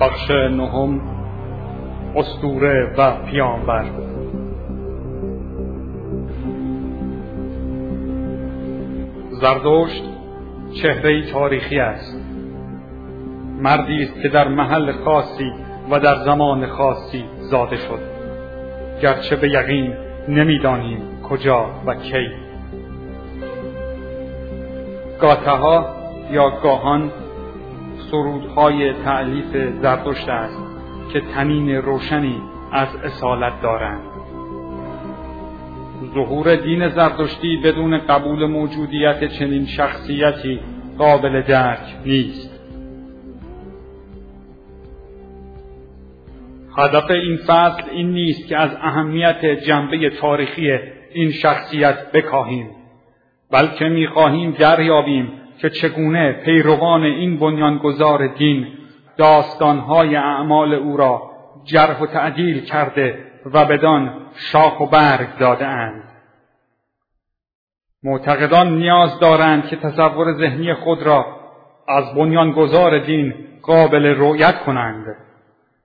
بخش نهم استوره و پیامبر. زردشت چهره تاریخی است. مردی است که در محل خاصی و در زمان خاصی زاده شد. گرچه به یقین نمی‌دانیم کجا و کی. گاتها یا گاهان سرودهای تعلیف زردشت است که تنین روشنی از اصالت دارند. ظهور دین زردشتی بدون قبول موجودیت چنین شخصیتی قابل درک نیست. هدف این فصل این نیست که از اهمیت جنبه تاریخی این شخصیت بکاهیم بلکه می‌خواهیم دریابیم که چگونه پیروان این بنیانگذار دین داستانهای اعمال او را جرح و تعدیل کرده و بدان شاخ و برگ داده اند. معتقدان نیاز دارند که تصور ذهنی خود را از بنیانگذار دین قابل رؤیت کنند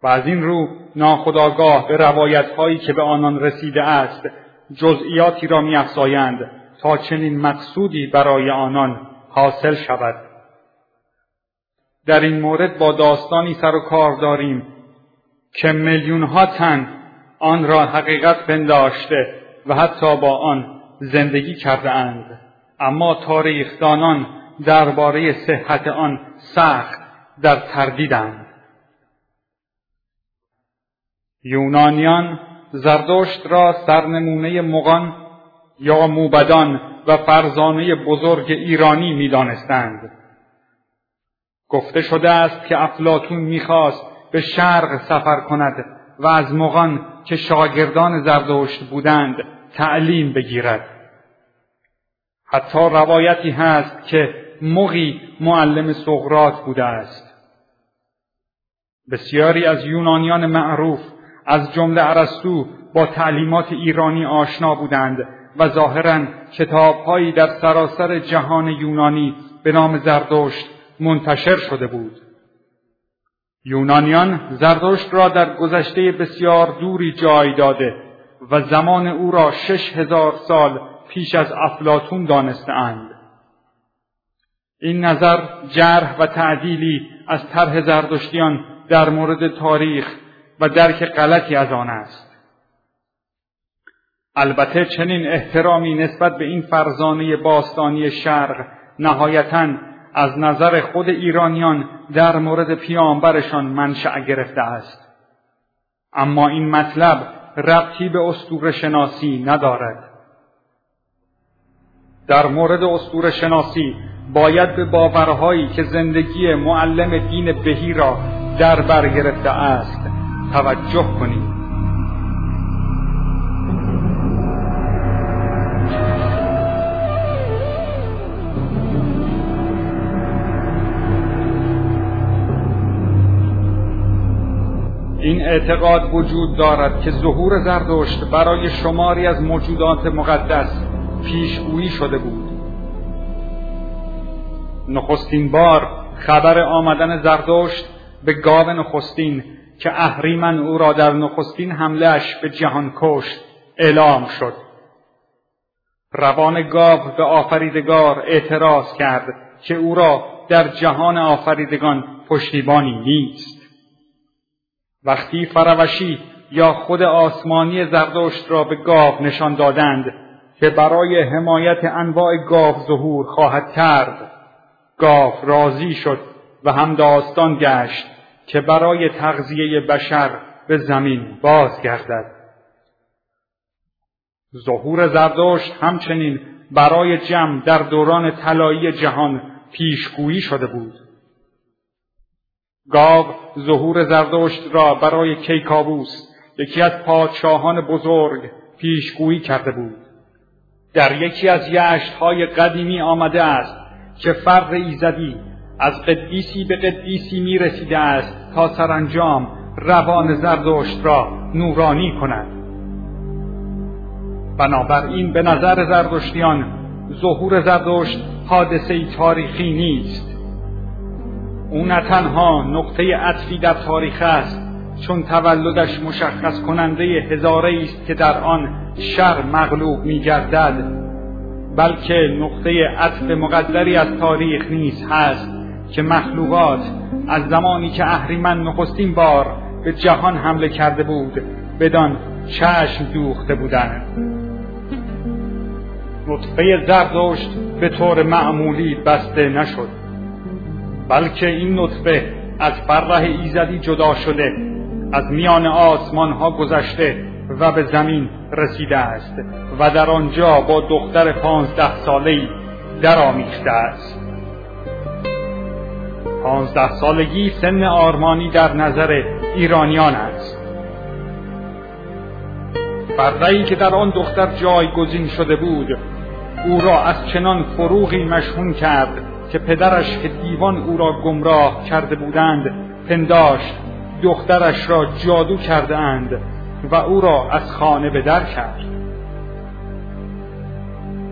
و از این رو ناخداگاه به روایت هایی که به آنان رسیده است جزئیاتی را میافزایند تا چنین مقصودی برای آنان حاصل شود. در این مورد با داستانی سر و کار داریم که میلیون ها تن آن را حقیقت پنداشته و حتی با آن زندگی کرده اند اما تاریخدانان درباره صحت آن سخت در تردیدند. یونانیان زردشت را سرنمونه مغان یا موبدان و فرزانه بزرگ ایرانی می‌دانستند. گفته شده است که افلاتون می‌خواست به شرق سفر کند و از مغان که شاگردان زردشت بودند تعلیم بگیرد. حتی روایتی هست که مغی معلم سقرات بوده است. بسیاری از یونانیان معروف از جمله ارسطو با تعلیمات ایرانی آشنا بودند و ظاهرا کتابهایی در سراسر جهان یونانی به نام زردشت منتشر شده بود. یونانیان زردشت را در گذشته بسیار دوری جای داده و زمان او را شش هزار سال پیش از افلاتون دانستهاند. این نظر جرح و تعدیلی از طرح زردشتیان در مورد تاریخ و درک غلطی از آن است. البته چنین احترامی نسبت به این فرزانه باستانی شرق نهایتا از نظر خود ایرانیان در مورد پیامبرشان منشأ گرفته است. اما این مطلب ربطی به استور شناسی ندارد. در مورد استور شناسی باید به باورهایی که زندگی معلم دین بهی را در بر گرفته است توجه کنید این اعتقاد وجود دارد که ظهور زردشت برای شماری از موجودات مقدس پیشگویی شده بود. نخستین بار خبر آمدن زردشت به گاو نخستین که اهریمن او را در نخستین حملهش به جهان کشت اعلام شد. روان گاو به آفریدگار اعتراض کرد که او را در جهان آفریدگان پشتیبانی نیست. وقتی فروشی یا خود آسمانی زردشت را به گاو نشان دادند که برای حمایت انواع گاو ظهور خواهد کرد. گاو راضی شد و هم داستان گشت که برای تغذیه بشر به زمین بازگردد. ظهور زردشت همچنین برای جمع در دوران طلایی جهان پیشگویی شده بود. گاو ظهور زردشت را برای کیکاووس یکی از پادشاهان بزرگ پیشگویی کرده بود. در یکی از یشتهای قدیمی آمده است که فر ایزدی از قدیسی به قدیسی می رسیده است تا سرانجام روان زردشت را نورانی کند. بنابراین به نظر زردشتیان ظهور زردشت حادثه تاریخی نیست. او نه تنها نقطه عطفی در تاریخ است چون تولدش مشخص کننده هزاره است که در آن شر مغلوب می گردد بلکه نقطه عطف مقدری از تاریخ نیز هست که مخلوقات از زمانی که اهریمن نخستین بار به جهان حمله کرده بود بدان چشم دوخته بودند. نطفه زردشت به طور معمولی بسته نشد. بلکه این نطفه از فرح ایزدی جدا شده از میان آسمان ها گذشته و به زمین رسیده است و در آنجا با دختر پانزده ساله‌ای درآمیخته است. پانزده سالگی سن آرمانی در نظر ایرانیان است. فرقی که در آن دختر جایگزین شده بود او را از چنان فروغی مشهون کرد که پدرش که دیوان او را گمراه کرده بودند پنداشت دخترش را جادو کرده اند و او را از خانه به در کرد.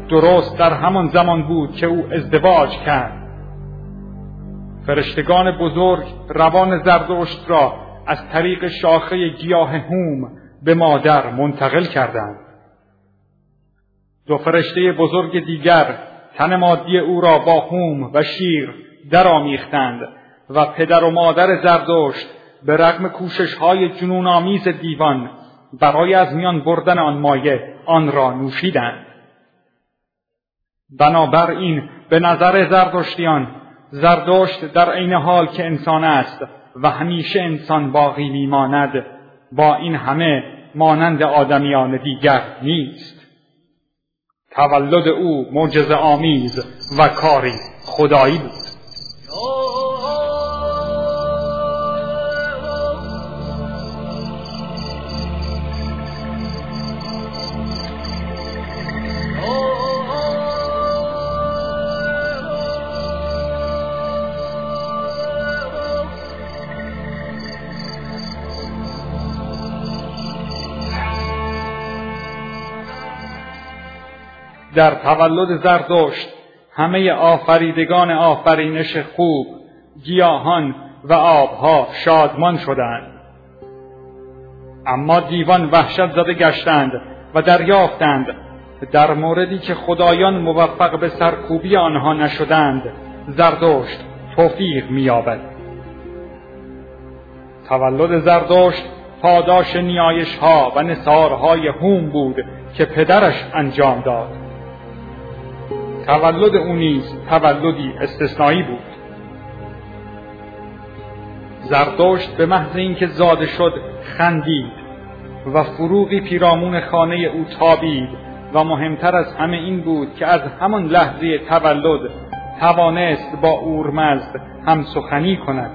درست در همان زمان بود که او ازدواج کرد. فرشتگان بزرگ روان زردشت را از طریق شاخه گیاه هوم به مادر منتقل کردند. دو فرشته بزرگ دیگر تن مادی او را با هوم و شیر درآمیختند و پدر و مادر زردشت به رغم کوشش های جنون آمیز دیوان برای از میان بردن آن مایه آن را نوشیدند. بنابراین به نظر زردشتیان زردشت در عین حال که انسان است و همیشه انسان باقی میماند با این همه مانند آدمیان دیگر نیست. تولد او معجزه آمیز و کاری خدایی بود. در تولد زردشت همه آفریدگان آفرینش خوب گیاهان و آبها شادمان شدند. اما دیوان وحشت زده گشتند و دریافتند. در موردی که خدایان موفق به سرکوبی آنها نشدند زردشت توفیق مییابد. تولد زردشت پاداش نیایش ها و نصارهای هوم بود که پدرش انجام داد. تولد او نیز تولدی استثنایی بود. زردشت به محض اینکه زاده شد خندید و فروغی پیرامون خانه او تابید و مهمتر از همه این بود که از همان لحظه تولد توانست با اورمزد هم سخنی کند.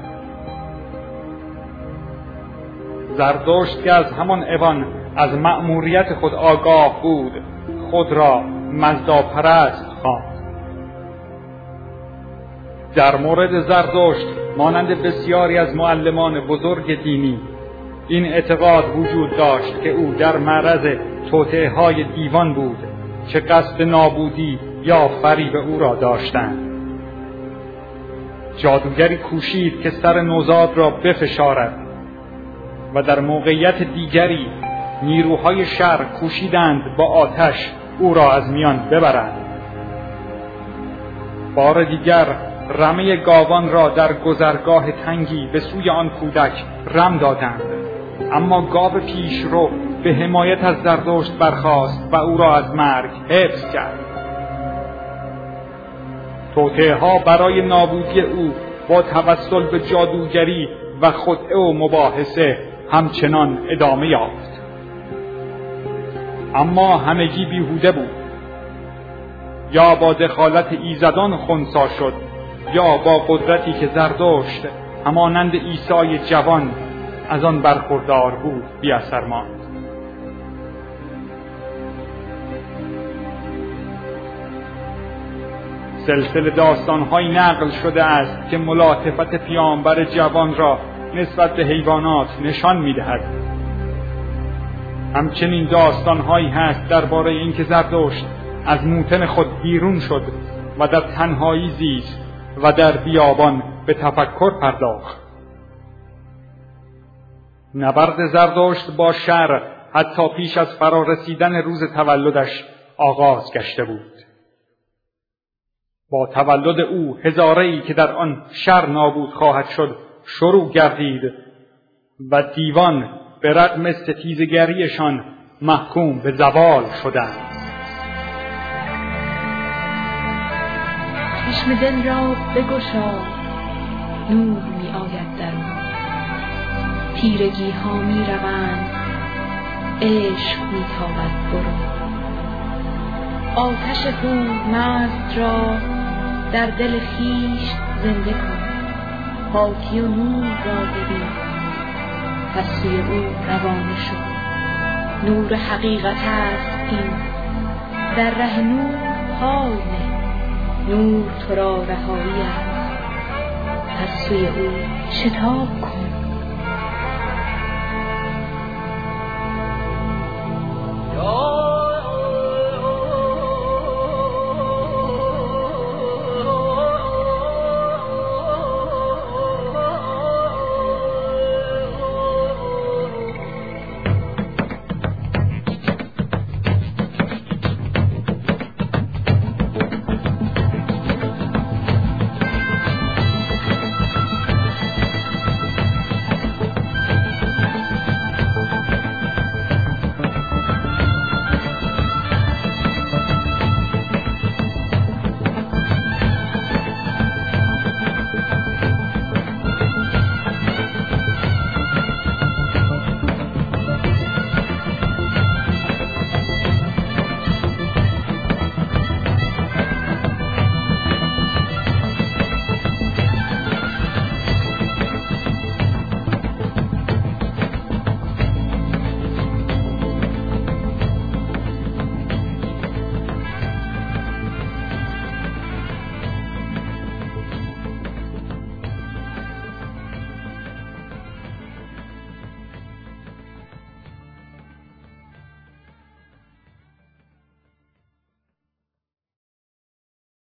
زردشت که از همان اوان از مأموریت خود آگاه بود خود را مزداپرست خواند در مورد زردشت مانند بسیاری از معلمان بزرگ دینی این اعتقاد وجود داشت که او در معرض توطعه های دیوان بود که قصد نابودی یا فریب او را داشتند. جادوگری کوشید که سر نوزاد را بفشارد و در موقعیت دیگری نیروهای شر کوشیدند با آتش او را از میان ببرند. بار دیگر رمه گاوان را در گذرگاه تنگی به سوی آن کودک رم دادند. اما گاو پیشرو به حمایت از زردشت برخاست و او را از مرگ حفظ کرد. توطعه ها برای نابودی او با توسل به جادوگری و خدعه و مباحثه همچنان ادامه یافت. اما همگی بیهوده بود. یا با دخالت ایزدان خونسا شد یا با قدرتی که زردشت همانند عیسی جوان از آن برخوردار بود بی اثر ماند. سلسله داستانهایی نقل شده است که ملاطفت پیامبر جوان را نسبت به حیوانات نشان می‌دهد. همچنین داستانهایی هست درباره اینکه زردشت از موتن خود بیرون شد و در تنهایی زیست و در بیابان به تفکر پرداخت. نبرد زردشت با شر حتی پیش از فرارسیدن روز تولدش آغاز گشته بود. با تولد او هزاره که در آن شر نابود خواهد شد شروع گردید و دیوان به رغم ستیزگریشان محکوم به زوال شدند. چشم دل را بگشا نور می آید در تیرگی ها می روند عشق می تابد برو. آتش مست را در دل خیش زنده کن پاکی و نور را ببین. پس سوی او روانه شد نور حقیقت است این. در ره نور پای نور تو را رهایی است پس سوی او شتاب کن.